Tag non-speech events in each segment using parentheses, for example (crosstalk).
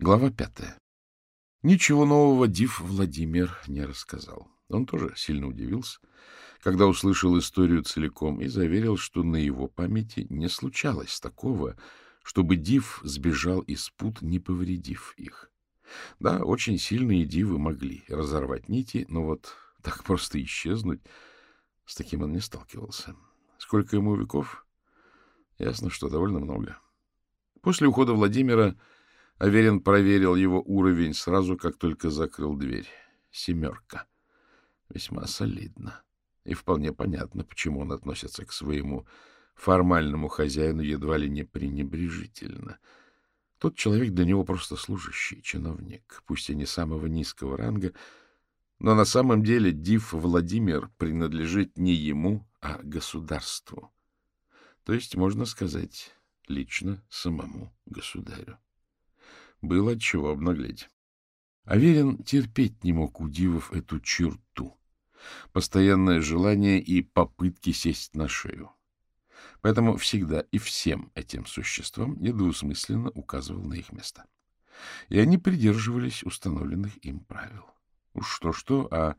Глава пятая. Ничего нового Див Владимир не рассказал. Он тоже сильно удивился, когда услышал историю целиком и заверил, что на его памяти не случалось такого, чтобы Див сбежал из пут, не повредив их. Да, очень сильные дивы могли разорвать нити, но вот так просто исчезнуть, с таким он не сталкивался. Сколько ему веков? Ясно, что довольно много. После ухода Владимира Аверин проверил его уровень сразу, как только закрыл дверь. Семерка. Весьма солидно. И вполне понятно, почему он относится к своему формальному хозяину едва ли не пренебрежительно. Тот человек для него просто служащий, чиновник, пусть и не самого низкого ранга, но на самом деле Див Владимир принадлежит не ему, а государству. То есть, можно сказать, лично самому государю было от чего обнаглеть. Аверин терпеть не мог у дивов эту черту. Постоянное желание и попытки сесть на шею. Поэтому всегда и всем этим существам недвусмысленно указывал на их место. И они придерживались установленных им правил. Уж что-что, а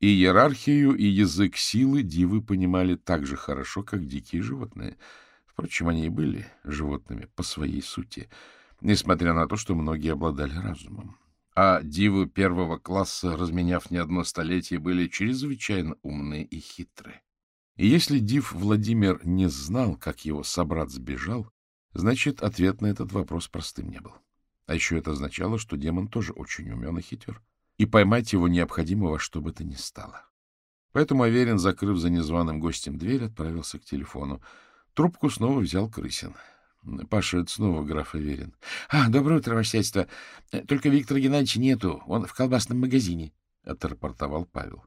и иерархию, и язык силы дивы понимали так же хорошо, как дикие животные. Впрочем, они и были животными по своей сути — несмотря на то, что многие обладали разумом. А дивы первого класса, разменяв не одно столетие, были чрезвычайно умные и хитрые. И если див Владимир не знал, как его собрат сбежал, значит, ответ на этот вопрос простым не был. А еще это означало, что демон тоже очень умен и хитер, и поймать его необходимо во что бы то ни стало. Поэтому Аверин, закрыв за незваным гостем дверь, отправился к телефону. Трубку снова взял Крысин. Паша, это снова граф Аверин. — А, доброе утро, ваше сядьство. Э, только Виктора Геннадьевича нету. Он в колбасном магазине, — отрапортовал Павел.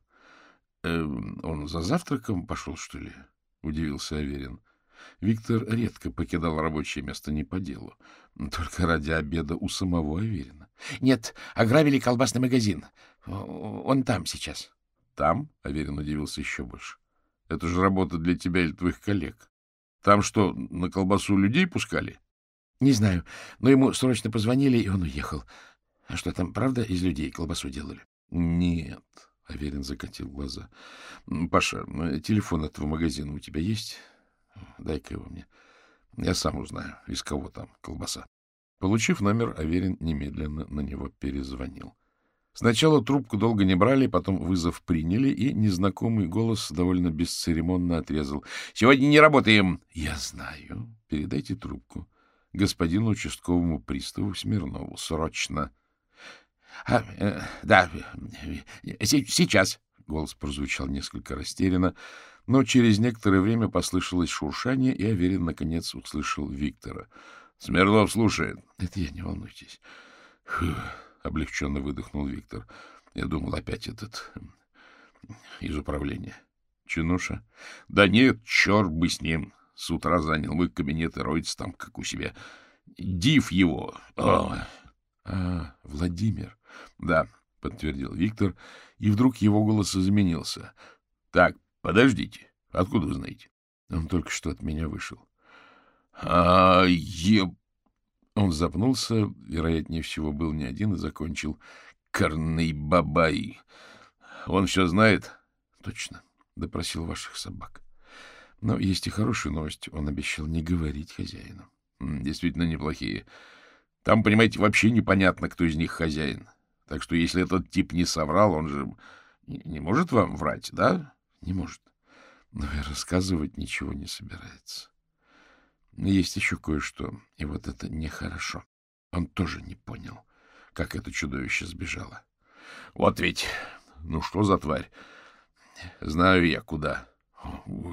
«Э, — Он за завтраком пошел, что ли? — удивился Аверин. Виктор редко покидал рабочее место не по делу, только ради обеда у самого Аверина. — Нет, ограбили колбасный магазин. Он там сейчас. — Там? — Аверин удивился еще больше. — Это же работа для тебя или твоих коллег. Там что, на колбасу людей пускали? — Не знаю, но ему срочно позвонили, и он уехал. А что там, правда, из людей колбасу делали? — Нет, — Аверин закатил глаза. — Паша, телефон этого магазина у тебя есть? Дай-ка его мне. Я сам узнаю, из кого там колбаса. Получив номер, Аверин немедленно на него перезвонил. Сначала трубку долго не брали, потом вызов приняли, и незнакомый голос довольно бесцеремонно отрезал. — Сегодня не работаем. — Я знаю. Передайте трубку господину участковому приставу Смирнову. Срочно. — а, э, Да, сейчас. Голос прозвучал несколько растерянно, но через некоторое время послышалось шуршание, и Аверин, наконец, услышал Виктора. — Смирнов слушает. — Это я, не волнуйтесь. Фух. — облегченно выдохнул Виктор. Я думал, опять этот... из управления. Чинуша? Да нет, черт бы с ним. С утра занял мой кабинет и роется там, как у себя. Див его. А, а Владимир. Да, подтвердил Виктор, и вдруг его голос изменился. Так, подождите. Откуда вы знаете? Он только что от меня вышел. А, еб... Он запнулся, вероятнее всего, был не один и закончил. «Карный бабай! Он все знает?» «Точно», — допросил ваших собак. Но есть и хорошая новость. Он обещал не говорить хозяину. «Действительно неплохие. Там, понимаете, вообще непонятно, кто из них хозяин. Так что если этот тип не соврал, он же не может вам врать, да?» «Не может. Но и рассказывать ничего не собирается». Есть еще кое-что, и вот это нехорошо. Он тоже не понял, как это чудовище сбежало. Вот ведь, ну что за тварь? Знаю я куда.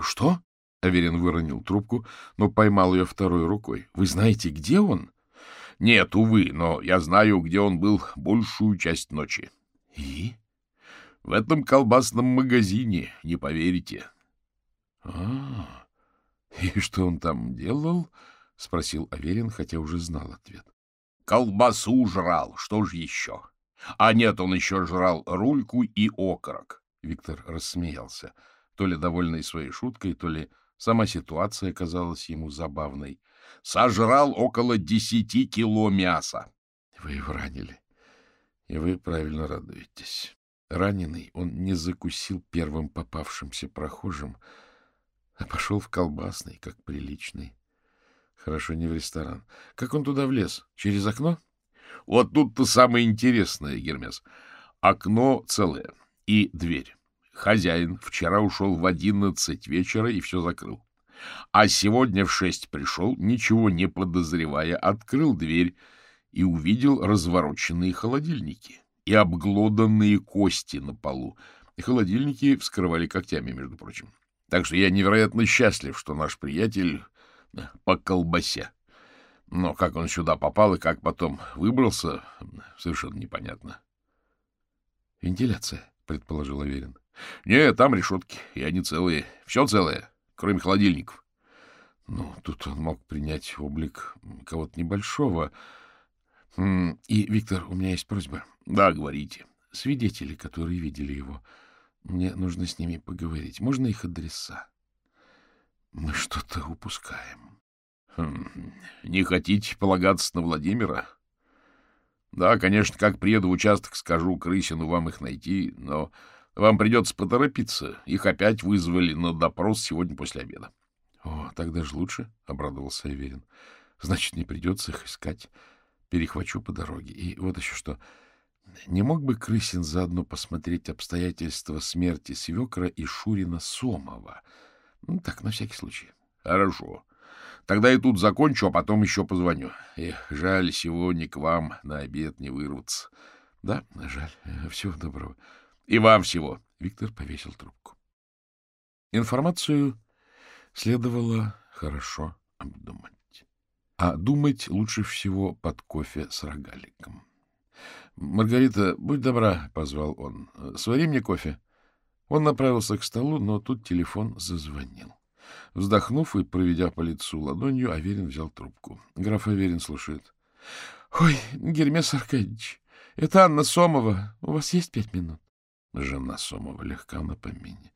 Что? Аверин выронил трубку, но поймал ее второй рукой. Вы знаете, где он? Нет, увы, но я знаю, где он был большую часть ночи. И? В этом колбасном магазине, не поверите. А, -а, -а. — (laughs) И что он там делал? — спросил Аверин, хотя уже знал ответ. — Колбасу жрал, что ж еще? А нет, он еще жрал рульку и окорок. Виктор рассмеялся, то ли довольный своей шуткой, то ли сама ситуация казалась ему забавной. Сожрал около десяти кило мяса. Вы его ранили, и вы правильно радуетесь. Раненый он не закусил первым попавшимся прохожим, а пошел в колбасный, как приличный. Хорошо, не в ресторан. Как он туда влез? Через окно? Вот тут-то самое интересное, Гермес. Окно целое и дверь. Хозяин вчера ушел в одиннадцать вечера и все закрыл. А сегодня в шесть пришел, ничего не подозревая, открыл дверь и увидел развороченные холодильники и обглоданные кости на полу. Холодильники вскрывали когтями, между прочим. Так что я невероятно счастлив, что наш приятель по колбасе. Но как он сюда попал и как потом выбрался, совершенно непонятно. — Вентиляция, — предположил Аверин. — Нет, там решетки, и они целые. Все целое, кроме холодильников. Ну, тут он мог принять облик кого-то небольшого. И, Виктор, у меня есть просьба. — Да, говорите. Свидетели, которые видели его, мне нужно с ними поговорить. Можно их адреса? Мы что-то упускаем. Хм, не хотите полагаться на Владимира? Да, конечно, как приеду в участок, скажу Крысину вам их найти, но вам придется поторопиться. Их опять вызвали на допрос сегодня после обеда. — О, тогда же лучше, — обрадовался Аверин. — Значит, не придется их искать. Перехвачу по дороге. И вот еще что. Не мог бы Крысин заодно посмотреть обстоятельства смерти свекра и Шурина Сомова? Ну, так, на всякий случай. — Хорошо. Тогда и тут закончу, а потом еще позвоню. Эх, жаль, сегодня к вам на обед не вырваться. — Да, жаль. (laughs) Всего доброго. — И вам всего. Виктор повесил трубку. Информацию следовало хорошо обдумать. А думать лучше всего под кофе с рогаликом. — Маргарита, будь добра, — позвал он, — свари мне кофе. Он направился к столу, но тут телефон зазвонил. Вздохнув и проведя по лицу ладонью, Аверин взял трубку. Граф Аверин слушает. — Ой, Гермес Аркадьевич, это Анна Сомова. У вас есть пять минут? Жена Сомова легка на помине.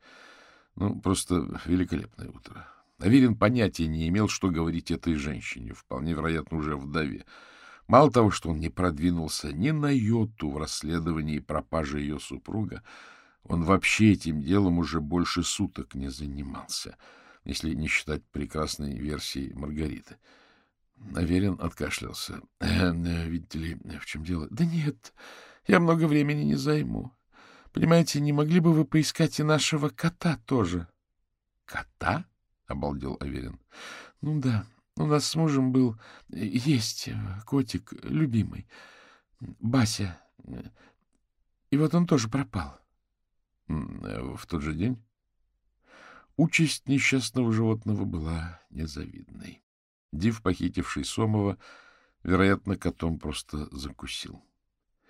Ну, просто великолепное утро. Аверин понятия не имел, что говорить этой женщине, вполне вероятно, уже вдове. Мало того, что он не продвинулся ни на йоту в расследовании пропажи ее супруга, он вообще этим делом уже больше суток не занимался — если не считать прекрасной версии Маргариты. Аверин откашлялся. «Э, — Видите ли, в чем дело? — Да нет, я много времени не займу. Понимаете, не могли бы вы поискать и нашего кота тоже? — Кота? — обалдел Аверин. — Ну да, у нас с мужем был... Есть котик, любимый. Бася. И вот он тоже пропал. — В тот же день? Участь несчастного животного была незавидной. Див, похитивший Сомова, вероятно, котом просто закусил.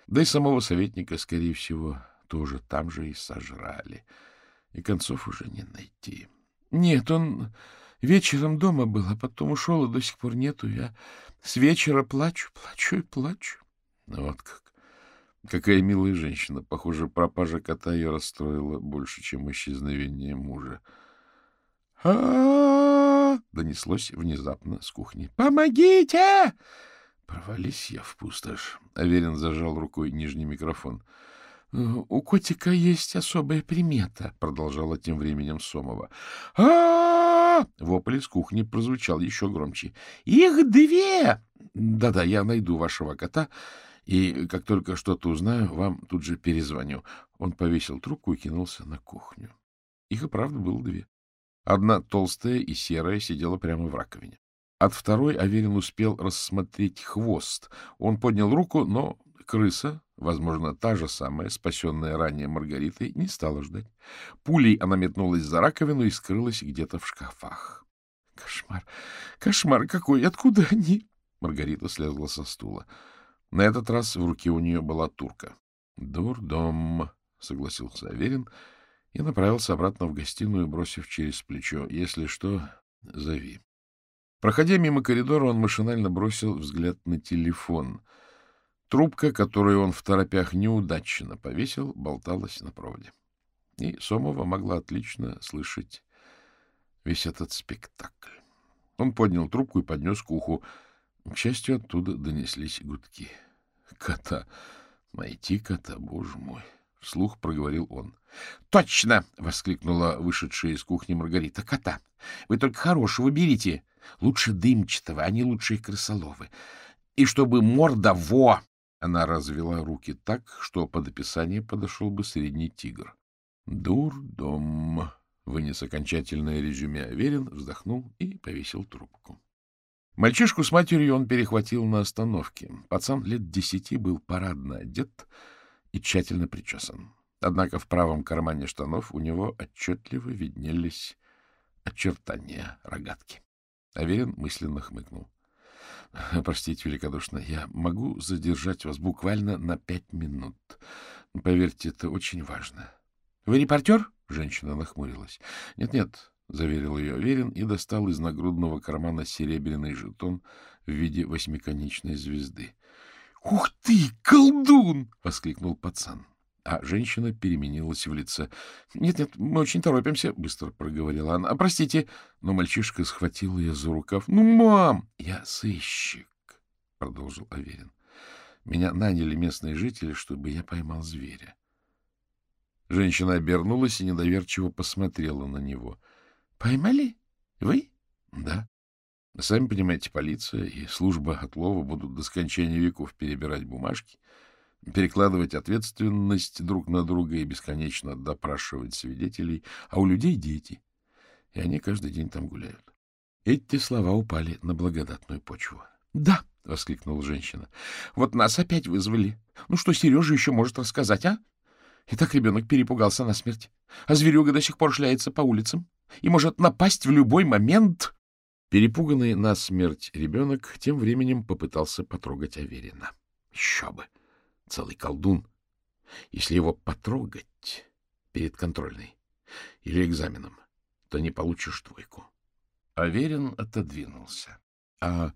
Да и самого советника, скорее всего, тоже там же и сожрали. И концов уже не найти. Нет, он вечером дома был, а потом ушел, и до сих пор нету. Я с вечера плачу, плачу и плачу. Вот как. Какая милая женщина. Похоже, пропажа кота ее расстроила больше, чем исчезновение мужа а донеслось внезапно с кухни. «Помогите!» Провались я в пустошь. Аверин зажал рукой нижний микрофон. «У котика есть особая примета», — продолжала тем временем Сомова. а Вопль из кухни прозвучал еще громче. «Их две!» «Да-да, я найду вашего кота, и как только что-то узнаю, вам тут же перезвоню». Он повесил трубку и кинулся на кухню. Их и правда было две. Одна толстая и серая сидела прямо в раковине. От второй Аверин успел рассмотреть хвост. Он поднял руку, но крыса, возможно, та же самая, спасенная ранее Маргаритой, не стала ждать. Пулей она метнулась за раковину и скрылась где-то в шкафах. — Кошмар! Кошмар какой! Откуда они? Маргарита слезла со стула. На этот раз в руке у нее была турка. — Дурдом, — согласился Аверин, — и направился обратно в гостиную, бросив через плечо. «Если что, зови». Проходя мимо коридора, он машинально бросил взгляд на телефон. Трубка, которую он в торопях неудачно повесил, болталась на проводе. И Сомова могла отлично слышать весь этот спектакль. Он поднял трубку и поднес к уху. К счастью, оттуда донеслись гудки. Кота. Найти кота, боже мой. Вслух проговорил он. — Точно! — воскликнула вышедшая из кухни Маргарита. — Кота! Вы только хорошего берите. Лучше дымчатого, а не лучшие крысоловы. И чтобы морда во! Она развела руки так, что под описание подошел бы средний тигр. — Дурдом! — вынес окончательное резюме Аверин, вздохнул и повесил трубку. Мальчишку с матерью он перехватил на остановке. Пацан лет десяти был парадно одет и тщательно причесан. Однако в правом кармане штанов у него отчетливо виднелись очертания рогатки. Аверин мысленно хмыкнул. — (laughs) Простите великодушно, я могу задержать вас буквально на пять минут. Поверьте, это очень важно. — Вы репортер? — женщина нахмурилась. Нет, — Нет-нет, — заверил ее Аверин и достал из нагрудного кармана серебряный жетон в виде восьмиконечной звезды. — Ух ты, колдун! — воскликнул пацан. А женщина переменилась в лице. «Нет, — Нет-нет, мы очень торопимся, — быстро проговорила она. — А простите. Но мальчишка схватил ее за рукав. — Ну, мам! — Я сыщик, — продолжил Аверин. — Меня наняли местные жители, чтобы я поймал зверя. Женщина обернулась и недоверчиво посмотрела на него. — Поймали? Вы? Да. Сами понимаете, полиция и служба отлова будут до скончания веков перебирать бумажки, перекладывать ответственность друг на друга и бесконечно допрашивать свидетелей, а у людей дети, и они каждый день там гуляют. Эти слова упали на благодатную почву. — Да, — воскликнула женщина, — вот нас опять вызвали. Ну что Сережа еще может рассказать, а? И так ребенок перепугался насмерть, а зверюга до сих пор шляется по улицам и может напасть в любой момент. Перепуганный насмерть ребенок тем временем попытался потрогать Аверина. Еще бы! Целый колдун. Если его потрогать перед контрольной или экзаменом, то не получишь двойку. Аверин отодвинулся. — А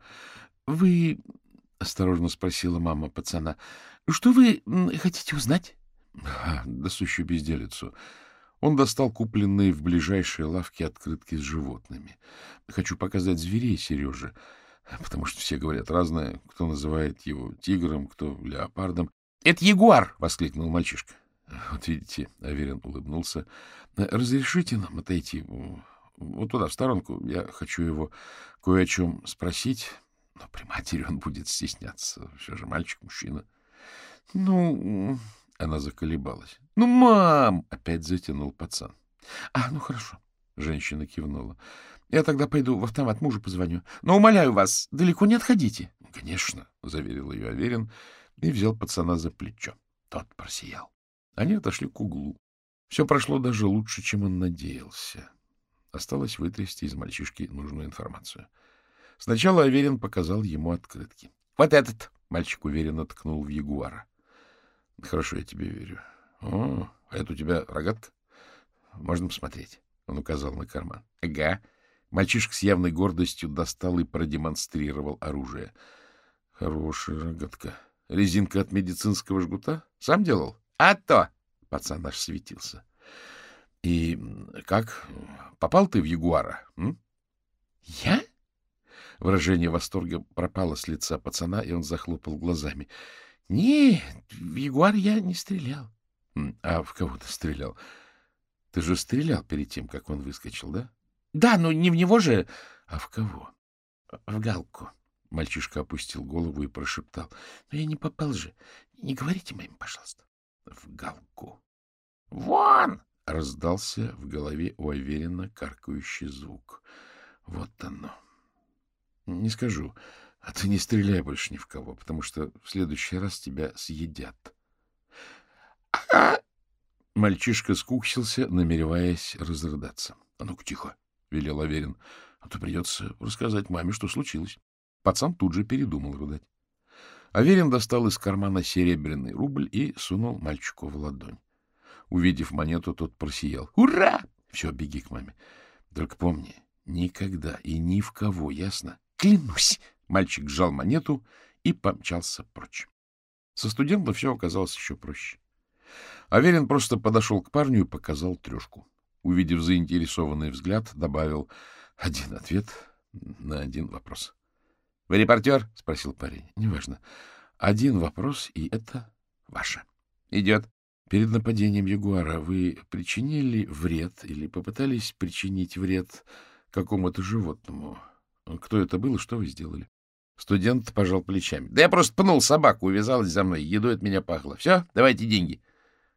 вы, — осторожно спросила мама пацана, — что вы хотите узнать? — Да сущую безделицу. Он достал купленные в ближайшей лавке открытки с животными. Хочу показать зверей Сереже, потому что все говорят разное. Кто называет его тигром, кто леопардом. — Это ягуар! — воскликнул мальчишка. — Вот видите, — Аверин улыбнулся. — Разрешите нам отойти вот туда, в сторонку. Я хочу его кое о чем спросить. Но при матери он будет стесняться. Все же мальчик, мужчина. — Ну, она заколебалась. — Ну, мам! — опять затянул пацан. — А, ну хорошо. Женщина кивнула. — Я тогда пойду в автомат мужу позвоню. Но, умоляю вас, далеко не отходите. — Конечно, — заверил ее Аверин и взял пацана за плечо. Тот просиял. Они отошли к углу. Все прошло даже лучше, чем он надеялся. Осталось вытрясти из мальчишки нужную информацию. Сначала Аверин показал ему открытки. — Вот этот! — мальчик уверенно ткнул в ягуара. — Хорошо, я тебе верю. — О, а это у тебя рогатка? Можно посмотреть. Он указал на карман. — Ага. Мальчишка с явной гордостью достал и продемонстрировал оружие. — Хорошая рогатка. Резинка от медицинского жгута? Сам делал? — А то! — пацан аж светился. — И как? Попал ты в ягуара? М? — Я? Выражение восторга пропало с лица пацана, и он захлопал глазами. — нет, в Ягуар я не стрелял. А в кого ты стрелял? Ты же стрелял перед тем, как он выскочил, да? Да, но не в него же. А в кого? В Галку. Мальчишка опустил голову и прошептал. Но я не попал же. Не говорите моим, пожалуйста. В Галку. Вон! Раздался в голове у Аверина каркающий звук. Вот оно. Не скажу. А ты не стреляй больше ни в кого, потому что в следующий раз тебя съедят. А Мальчишка скуксился, намереваясь разрыдаться. — А ну-ка, тихо, — велел Аверин, — а то придется рассказать маме, что случилось. Пацан тут же передумал рыдать. Аверин достал из кармана серебряный рубль и сунул мальчику в ладонь. Увидев монету, тот просиял. «Ура! Все, беги к маме. Только помни, никогда и ни в кого, ясно? Клянусь!» Мальчик сжал монету и помчался прочь. Со студентом все оказалось еще проще. Аверин просто подошел к парню и показал трешку. Увидев заинтересованный взгляд, добавил один ответ на один вопрос. — Вы репортер? — спросил парень. — Неважно. Один вопрос, и это ваше. Идет. Перед нападением Ягуара вы причинили вред или попытались причинить вред какому-то животному? Кто это был и что вы сделали? Студент пожал плечами. Да я просто пнул собаку, увязалась за мной, едой от меня пахло. Все, давайте деньги.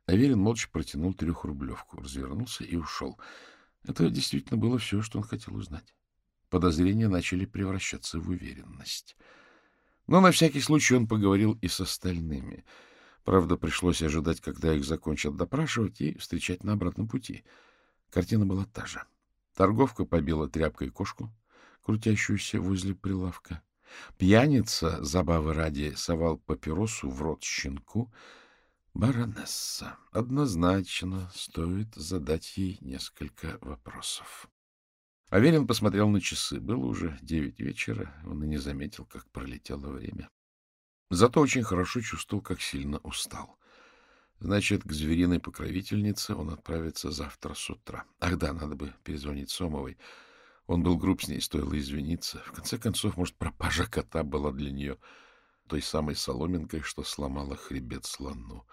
Аверин молча протянул трехрублевку, развернулся и ушел. Это действительно было все, что он хотел узнать. Подозрения начали превращаться в уверенность. Но на всякий случай он поговорил и с остальными — Правда, пришлось ожидать, когда их закончат допрашивать, и встречать на обратном пути. Картина была та же. Торговка побила тряпкой кошку, крутящуюся возле прилавка. Пьяница, забавы ради, совал папиросу в рот щенку. Баронесса. Однозначно стоит задать ей несколько вопросов. Аверин посмотрел на часы. Было уже девять вечера. Он и не заметил, как пролетело время. Зато очень хорошо чувствовал, как сильно устал. Значит, к звериной покровительнице он отправится завтра с утра. Ах да, надо бы перезвонить Сомовой. Он был груб с ней, стоило извиниться. В конце концов, может, пропажа кота была для нее той самой соломинкой, что сломала хребет слону.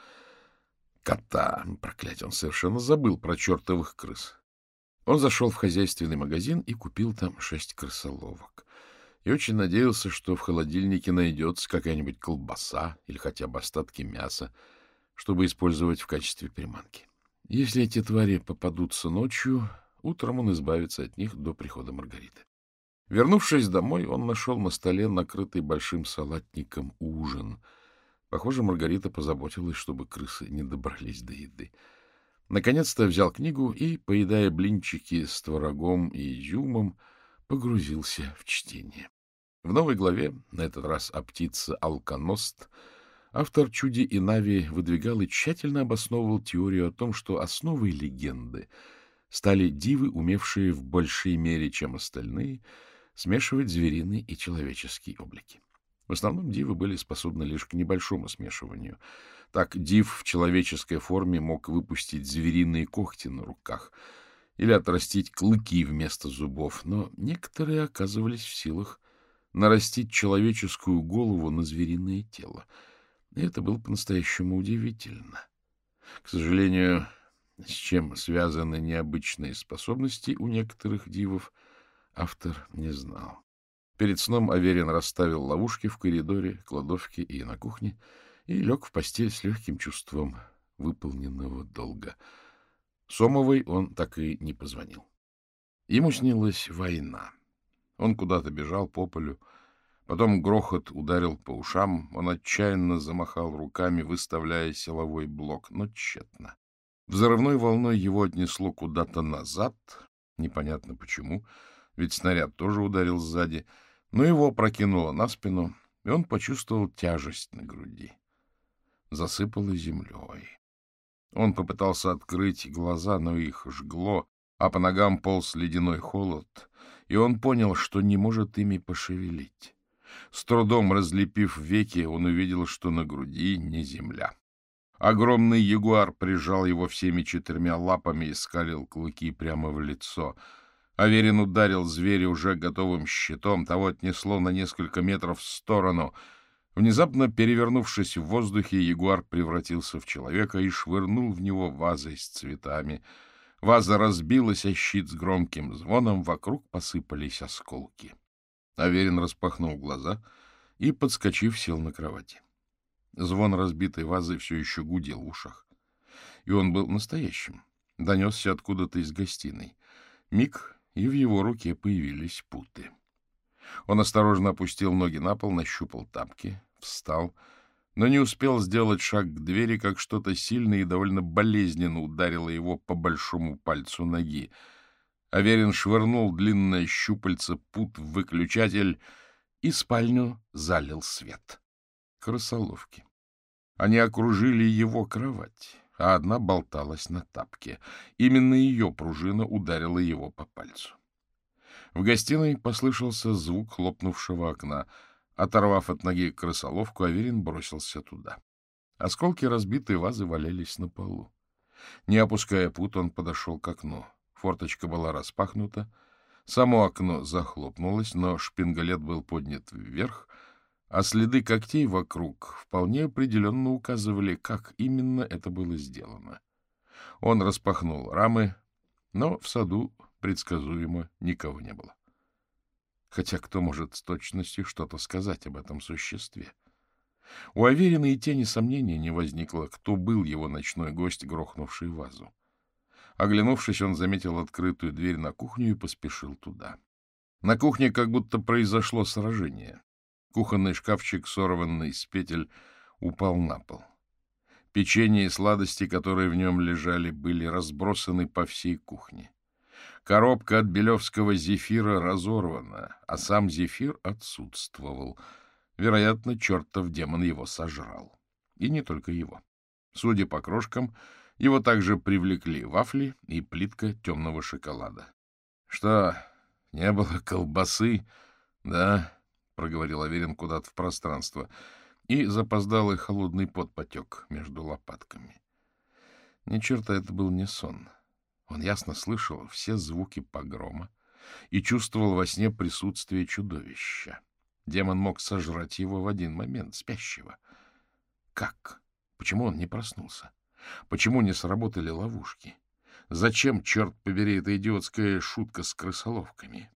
Кота! Проклятие, он совершенно забыл про чертовых крыс. Он зашел в хозяйственный магазин и купил там шесть крысоловок и очень надеялся, что в холодильнике найдется какая-нибудь колбаса или хотя бы остатки мяса, чтобы использовать в качестве приманки. Если эти твари попадутся ночью, утром он избавится от них до прихода Маргариты. Вернувшись домой, он нашел на столе накрытый большим салатником ужин. Похоже, Маргарита позаботилась, чтобы крысы не добрались до еды. Наконец-то взял книгу и, поедая блинчики с творогом и изюмом, погрузился в чтение. В новой главе, на этот раз о птице Алконост, автор «Чуди и Нави» выдвигал и тщательно обосновывал теорию о том, что основой легенды стали дивы, умевшие в большей мере, чем остальные, смешивать звериный и человеческий облики. В основном дивы были способны лишь к небольшому смешиванию. Так див в человеческой форме мог выпустить звериные когти на руках или отрастить клыки вместо зубов, но некоторые оказывались в силах нарастить человеческую голову на звериное тело. И это было по-настоящему удивительно. К сожалению, с чем связаны необычные способности у некоторых дивов, автор не знал. Перед сном Аверин расставил ловушки в коридоре, кладовке и на кухне и лег в постель с легким чувством выполненного долга. Сомовой он так и не позвонил. Ему снилась война. Он куда-то бежал по полю. Потом грохот ударил по ушам. Он отчаянно замахал руками, выставляя силовой блок, но тщетно. Взрывной волной его отнесло куда-то назад. Непонятно почему, ведь снаряд тоже ударил сзади. Но его прокинуло на спину, и он почувствовал тяжесть на груди. Засыпало землей. Он попытался открыть глаза, но их жгло, а по ногам полз ледяной холод, и он понял, что не может ими пошевелить. С трудом разлепив веки, он увидел, что на груди не земля. Огромный ягуар прижал его всеми четырьмя лапами и скалил клыки прямо в лицо. Аверин ударил зверя уже готовым щитом, того отнесло на несколько метров в сторону. Внезапно, перевернувшись в воздухе, ягуар превратился в человека и швырнул в него вазой с цветами — Ваза разбилась о щит с громким звоном, вокруг посыпались осколки. Аверин распахнул глаза и, подскочив, сел на кровати. Звон разбитой вазы все еще гудел в ушах. И он был настоящим. Донесся откуда-то из гостиной. Миг, и в его руке появились путы. Он осторожно опустил ноги на пол, нащупал тапки, встал — но не успел сделать шаг к двери, как что-то сильное и довольно болезненно ударило его по большому пальцу ноги. Аверин швырнул длинное щупальце пут в выключатель, и спальню залил свет. Крысоловки. Они окружили его кровать, а одна болталась на тапке. Именно ее пружина ударила его по пальцу. В гостиной послышался звук хлопнувшего окна — Оторвав от ноги крысоловку, Аверин бросился туда. Осколки разбитой вазы валялись на полу. Не опуская пут, он подошел к окну. Форточка была распахнута. Само окно захлопнулось, но шпингалет был поднят вверх. а следы когтей вокруг вполне определенно указывали, как именно это было сделано. Он распахнул рамы, но в саду предсказуемо никого не было. Хотя кто может с точностью что-то сказать об этом существе? У Аверина и тени сомнения не возникло, кто был его ночной гость, грохнувший вазу. Оглянувшись, он заметил открытую дверь на кухню и поспешил туда. На кухне как будто произошло сражение. Кухонный шкафчик, сорванный с петель, упал на пол. Печенье и сладости, которые в нем лежали, были разбросаны по всей кухне. Коробка от белевского зефира разорвана, а сам зефир отсутствовал. Вероятно, чертов демон его сожрал. И не только его. Судя по крошкам, его также привлекли вафли и плитка темного шоколада. — Что, не было колбасы? — Да, — проговорил Аверин куда-то в пространство, и запоздалый холодный пот потек между лопатками. Ни черта это был не сон. Он ясно слышал все звуки погрома и чувствовал во сне присутствие чудовища. Демон мог сожрать его в один момент, спящего. Как? Почему он не проснулся? Почему не сработали ловушки? Зачем, черт побери, эта идиотская шутка с крысоловками?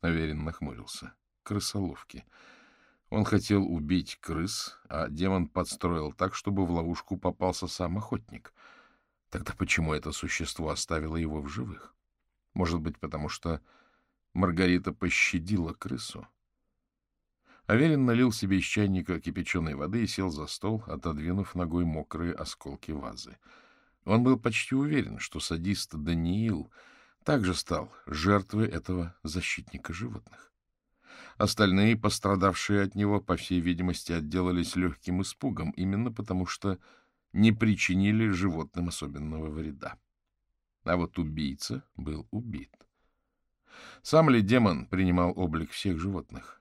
Аверин нахмурился. Крысоловки. Он хотел убить крыс, а демон подстроил так, чтобы в ловушку попался сам охотник. Тогда почему это существо оставило его в живых? Может быть, потому что Маргарита пощадила крысу? Аверин налил себе из чайника кипяченой воды и сел за стол, отодвинув ногой мокрые осколки вазы. Он был почти уверен, что садист Даниил также стал жертвой этого защитника животных. Остальные, пострадавшие от него, по всей видимости, отделались легким испугом, именно потому что не причинили животным особенного вреда. А вот убийца был убит. Сам ли демон принимал облик всех животных?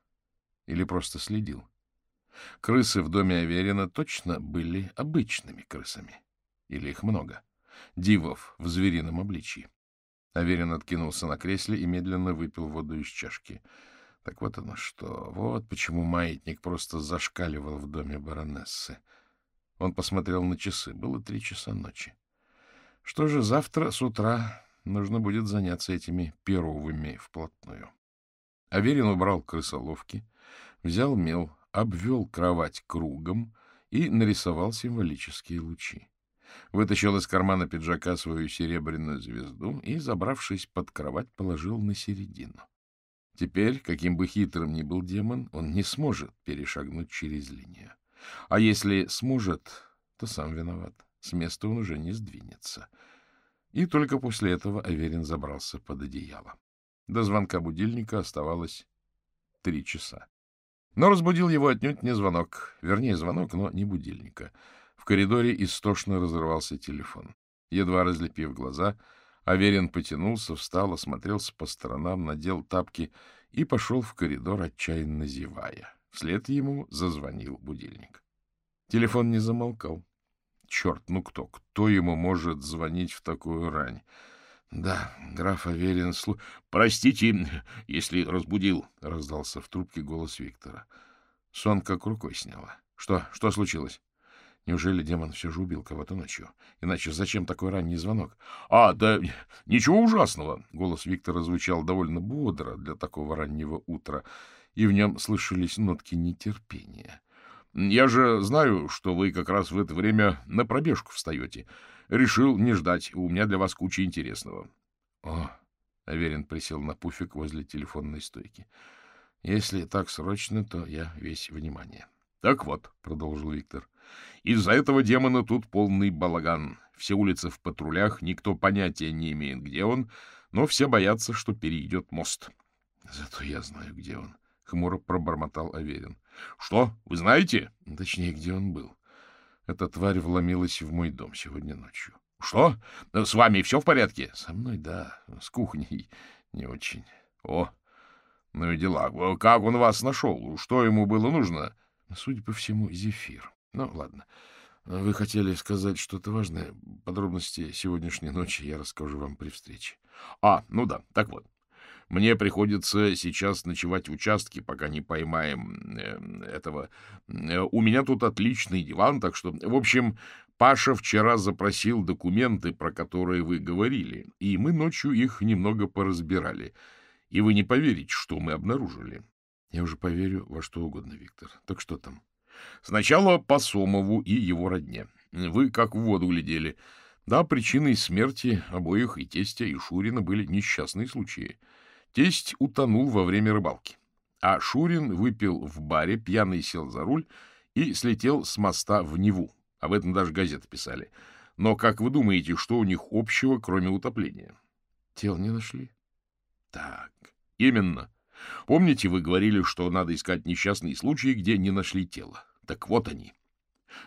Или просто следил? Крысы в доме Аверина точно были обычными крысами. Или их много? Дивов в зверином обличии. Аверин откинулся на кресле и медленно выпил воду из чашки. Так вот оно что. Вот почему маятник просто зашкаливал в доме баронессы. Он посмотрел на часы. Было три часа ночи. Что же, завтра с утра нужно будет заняться этими перовыми вплотную. Аверин убрал крысоловки, взял мел, обвел кровать кругом и нарисовал символические лучи. Вытащил из кармана пиджака свою серебряную звезду и, забравшись под кровать, положил на середину. Теперь, каким бы хитрым ни был демон, он не сможет перешагнуть через линию. А если сможет, то сам виноват. С места он уже не сдвинется. И только после этого Аверин забрался под одеяло. До звонка будильника оставалось три часа. Но разбудил его отнюдь не звонок. Вернее, звонок, но не будильника. В коридоре истошно разрывался телефон. Едва разлепив глаза, Аверин потянулся, встал, осмотрелся по сторонам, надел тапки и пошел в коридор, отчаянно зевая. Вслед ему зазвонил будильник. Телефон не замолкал. Черт, ну кто? Кто ему может звонить в такую рань? Да, граф Аверин слу... — Простите, если разбудил, — раздался в трубке голос Виктора. Сон как рукой сняло. Что? Что случилось? Неужели демон все же убил кого-то ночью? Иначе зачем такой ранний звонок? — А, да ничего ужасного! — голос Виктора звучал довольно бодро для такого раннего утра, и в нем слышались нотки нетерпения. — Я же знаю, что вы как раз в это время на пробежку встаете. — Решил не ждать. У меня для вас куча интересного. — О! — Аверин присел на пуфик возле телефонной стойки. — Если так срочно, то я весь внимание. — Так вот, — продолжил Виктор, — из-за этого демона тут полный балаган. Все улицы в патрулях, никто понятия не имеет, где он, но все боятся, что перейдет мост. — Зато я знаю, где он, — хмуро пробормотал Аверин. — Что, вы знаете? — Точнее, где он был. Эта тварь вломилась в мой дом сегодня ночью. — Что? С вами все в порядке? — Со мной, да. С кухней не очень. — О, ну и дела. Как он вас нашел? Что ему было нужно? — Судя по всему, зефир. Ну, ладно. Вы хотели сказать что-то важное? Подробности сегодняшней ночи я расскажу вам при встрече. — А, ну да, так вот. Мне приходится сейчас ночевать в участке, пока не поймаем э, этого. Э, у меня тут отличный диван, так что... В общем, Паша вчера запросил документы, про которые вы говорили, и мы ночью их немного поразбирали. И вы не поверите, что мы обнаружили. Я уже поверю во что угодно, Виктор. Так что там? Сначала по Сомову и его родне. Вы как в воду глядели. Да, причиной смерти обоих и тестя, и Шурина были несчастные случаи. Тесть утонул во время рыбалки, а Шурин выпил в баре, пьяный сел за руль и слетел с моста в Неву. Об этом даже газеты писали. Но как вы думаете, что у них общего, кроме утопления? Тел не нашли? Так, именно. Помните, вы говорили, что надо искать несчастные случаи, где не нашли тело? Так вот они.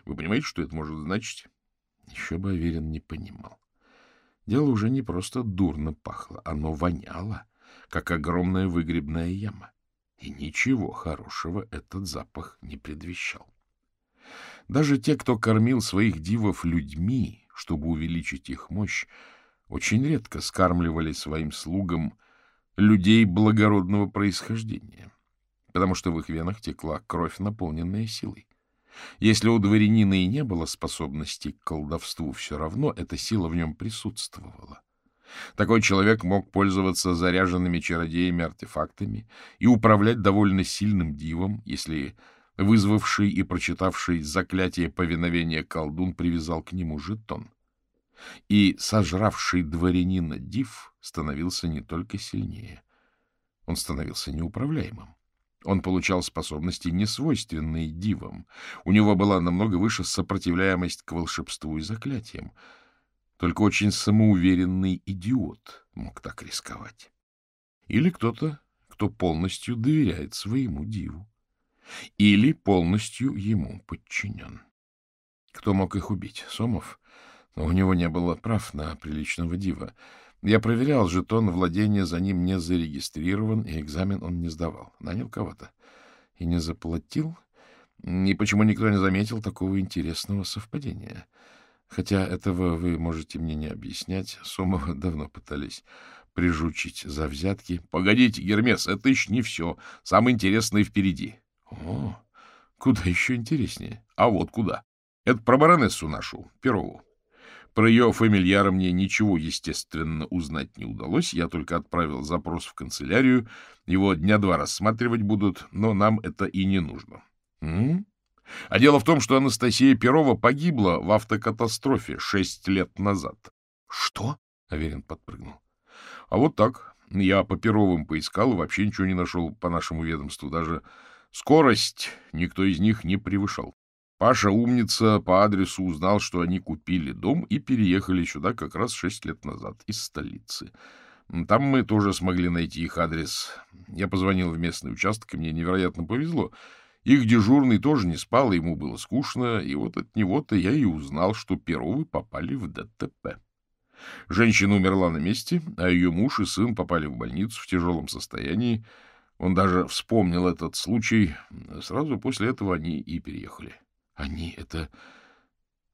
Вы понимаете, что это может значить? Еще бы Аверин не понимал. Дело уже не просто дурно пахло, оно воняло, как огромная выгребная яма. И ничего хорошего этот запах не предвещал. Даже те, кто кормил своих дивов людьми, чтобы увеличить их мощь, очень редко скармливали своим слугам людей благородного происхождения, потому что в их венах текла кровь, наполненная силой. Если у дворянина и не было способности к колдовству, все равно эта сила в нем присутствовала. Такой человек мог пользоваться заряженными чародеями артефактами и управлять довольно сильным дивом, если вызвавший и прочитавший заклятие повиновения колдун привязал к нему жетон. И сожравший дворянина див становился не только сильнее, он становился неуправляемым. Он получал способности, несвойственные дивам. У него была намного выше сопротивляемость к волшебству и заклятиям. Только очень самоуверенный идиот мог так рисковать. Или кто-то, кто полностью доверяет своему диву. Или полностью ему подчинен. Кто мог их убить? Сомов? Но у него не было прав на приличного дива. Я проверял, жетон владения за ним не зарегистрирован, и экзамен он не сдавал. Нанял кого-то. И не заплатил. И почему никто не заметил такого интересного совпадения? Хотя этого вы можете мне не объяснять. Сомова (laughs) давно пытались прижучить за взятки. — Погодите, Гермес, это еще не все. Самое интересное впереди. — О, куда еще интереснее? А вот куда. Это про баронессу нашу, Перову. Про ее фамильяра мне ничего, естественно, узнать не удалось. Я только отправил запрос в канцелярию. Его дня два рассматривать будут, но нам это и не нужно. М? А дело в том, что Анастасия Перова погибла в автокатастрофе шесть лет назад. — Что? — Аверин подпрыгнул. — А вот так. Я по Перовым поискал и вообще ничего не нашел по нашему ведомству. Даже скорость никто из них не превышал. Паша умница по адресу узнал, что они купили дом и переехали сюда как раз шесть лет назад из столицы. Там мы тоже смогли найти их адрес. Я позвонил в местный участок, и мне невероятно повезло. Их дежурный тоже не спал, ему было скучно, и вот от него-то я и узнал, что Перовы попали в ДТП. Женщина умерла на месте, а ее муж и сын попали в больницу в тяжелом состоянии. Он даже вспомнил этот случай. Сразу после этого они и переехали. Они — это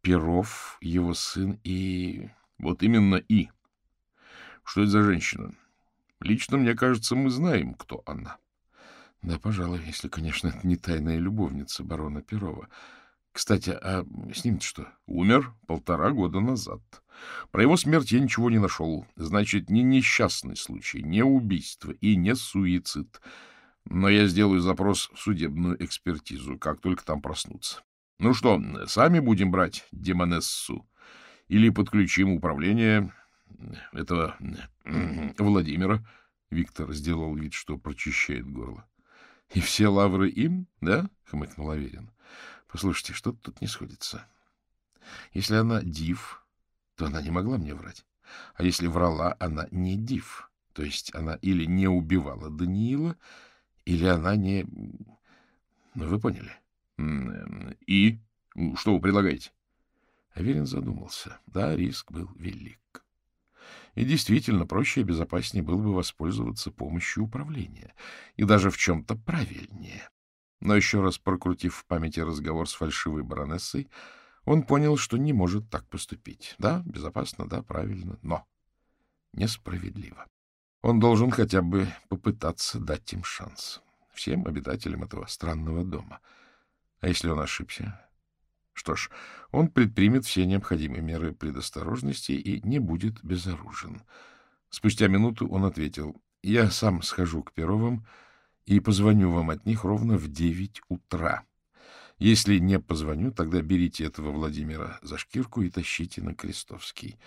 Перов, его сын и... Вот именно и. Что это за женщина? Лично, мне кажется, мы знаем, кто она. Да, пожалуй, если, конечно, это не тайная любовница барона Перова. Кстати, а с ним что? Умер полтора года назад. Про его смерть я ничего не нашел. Значит, не несчастный случай, не убийство и не суицид. Но я сделаю запрос в судебную экспертизу, как только там проснутся. Ну что, сами будем брать демонессу? Или подключим управление этого (clears throat) Владимира? Виктор сделал вид, что прочищает горло. — И все лавры им, да? — хмыкнул Аверин. — Послушайте, что-то тут не сходится. Если она див, то она не могла мне врать. А если врала, она не див. То есть она или не убивала Даниила, или она не... Ну, вы поняли. — и? Что вы предлагаете? Аверин задумался. Да, риск был велик. И действительно, проще и безопаснее было бы воспользоваться помощью управления. И даже в чем-то правильнее. Но еще раз прокрутив в памяти разговор с фальшивой баронессой, он понял, что не может так поступить. Да, безопасно, да, правильно, но несправедливо. Он должен хотя бы попытаться дать им шанс. Всем обитателям этого странного дома. А если он ошибся? Что ж, он предпримет все необходимые меры предосторожности и не будет безоружен. Спустя минуту он ответил, «Я сам схожу к Перовым и позвоню вам от них ровно в девять утра. Если не позвоню, тогда берите этого Владимира за шкирку и тащите на Крестовский.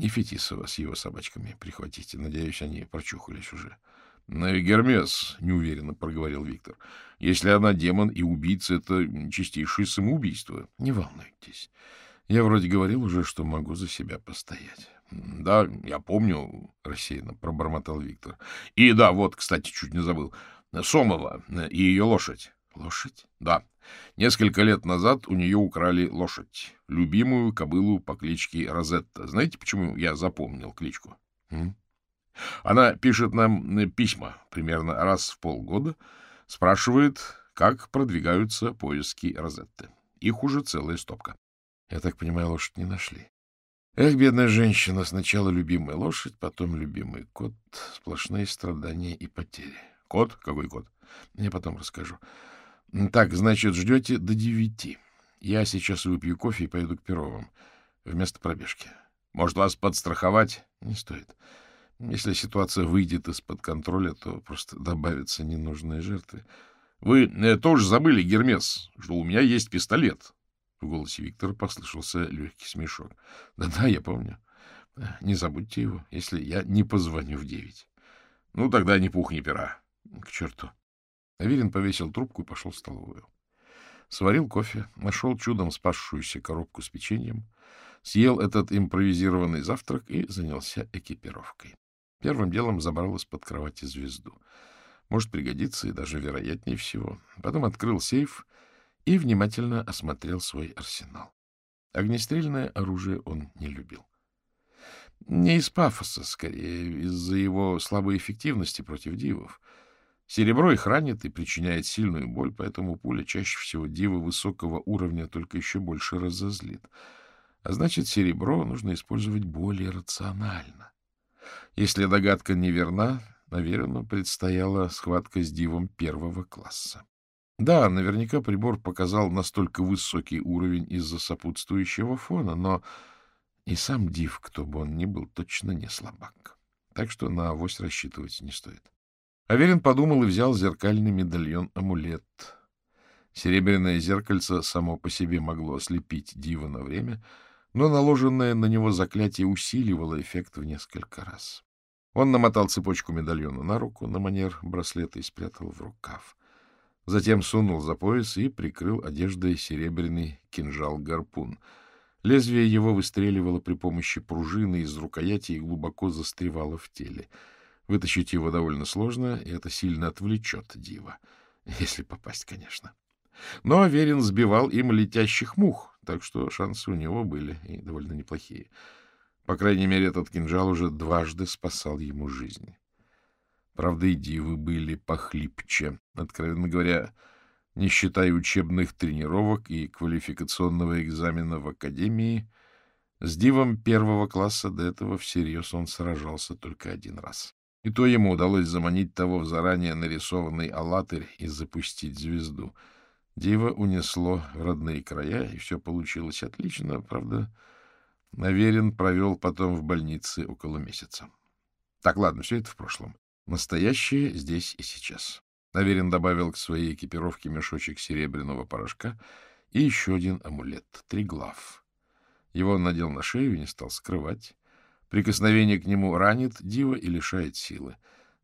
И Фетисова с его собачками прихватите. Надеюсь, они прочухались уже». Гермес, — неуверенно проговорил Виктор, — если она демон и убийца, это чистейшее самоубийство. — Не волнуйтесь. Я вроде говорил уже, что могу за себя постоять. — Да, я помню, — рассеянно пробормотал Виктор. — И да, вот, кстати, чуть не забыл. Сомова и ее лошадь. — Лошадь? — Да. Несколько лет назад у нее украли лошадь. Любимую кобылу по кличке Розетта. Знаете, почему я запомнил кличку? — Она пишет нам э, письма примерно раз в полгода, спрашивает, как продвигаются поиски Розетты. Их уже целая стопка. Я так понимаю, лошадь не нашли. Эх, бедная женщина, сначала любимая лошадь, потом любимый кот, сплошные страдания и потери. Кот? Какой кот? Я потом расскажу. Так, значит, ждете до девяти. Я сейчас выпью кофе и пойду к Перовым вместо пробежки. Может, вас подстраховать? Не стоит. Если ситуация выйдет из-под контроля, то просто добавятся ненужные жертвы. Вы э, тоже забыли, Гермес, что у меня есть пистолет. В голосе Виктора послышался легкий смешок. Да-да, я помню. Не забудьте его, если я не позвоню в девять. Ну, тогда ни пух, ни пера. К черту. Аверин повесил трубку и пошел в столовую. Сварил кофе, нашел чудом спасшуюся коробку с печеньем, съел этот импровизированный завтрак и занялся экипировкой. Первым делом забрал из-под кровати звезду. Может пригодится и даже вероятнее всего. Потом открыл сейф и внимательно осмотрел свой арсенал. Огнестрельное оружие он не любил. Не из пафоса, скорее, из-за его слабой эффективности против дивов. Серебро их ранит и причиняет сильную боль, поэтому пуля чаще всего дивы высокого уровня только еще больше разозлит. А значит, серебро нужно использовать более рационально. Если догадка неверна, наверное, предстояла схватка с дивом первого класса. Да, наверняка прибор показал настолько высокий уровень из-за сопутствующего фона, но и сам див, кто бы он ни был, точно не слабак. Так что на авось рассчитывать не стоит. Аверин подумал и взял зеркальный медальон-амулет. Серебряное зеркальце само по себе могло ослепить дива на время, но наложенное на него заклятие усиливало эффект в несколько раз. Он намотал цепочку медальона на руку на манер браслета и спрятал в рукав. Затем сунул за пояс и прикрыл одеждой серебряный кинжал-гарпун. Лезвие его выстреливало при помощи пружины из рукояти и глубоко застревало в теле. Вытащить его довольно сложно, и это сильно отвлечет дива. (laughs) Если попасть, конечно. Но Аверин сбивал им летящих мух, так что шансы у него были и довольно неплохие. По крайней мере, этот кинжал уже дважды спасал ему жизнь. Правда, и дивы были похлипче. Откровенно говоря, не считая учебных тренировок и квалификационного экзамена в академии, с дивом первого класса до этого всерьез он сражался только один раз. И то ему удалось заманить того в заранее нарисованный алатырь и запустить звезду. Дива унесло родные края, и все получилось отлично, правда, Наверин провел потом в больнице около месяца. Так, ладно, все это в прошлом. Настоящее здесь и сейчас. Наверин добавил к своей экипировке мешочек серебряного порошка и еще один амулет — триглав. Его он надел на шею и не стал скрывать. Прикосновение к нему ранит дива и лишает силы.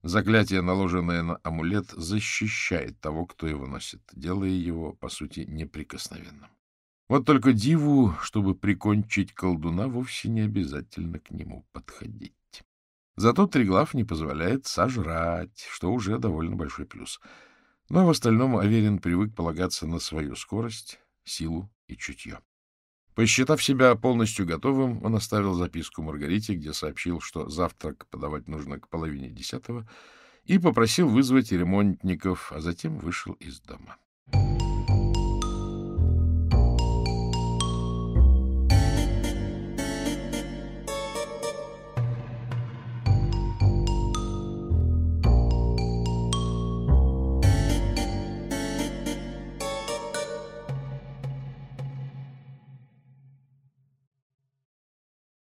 Заклятие, наложенное на амулет, защищает того, кто его носит, делая его, по сути, неприкосновенным. Вот только диву, чтобы прикончить колдуна, вовсе не обязательно к нему подходить. Зато Триглав не позволяет сожрать, что уже довольно большой плюс. Но в остальном Аверин привык полагаться на свою скорость, силу и чутье. Посчитав себя полностью готовым, он оставил записку Маргарите, где сообщил, что завтрак подавать нужно к половине десятого, и попросил вызвать ремонтников, а затем вышел из дома.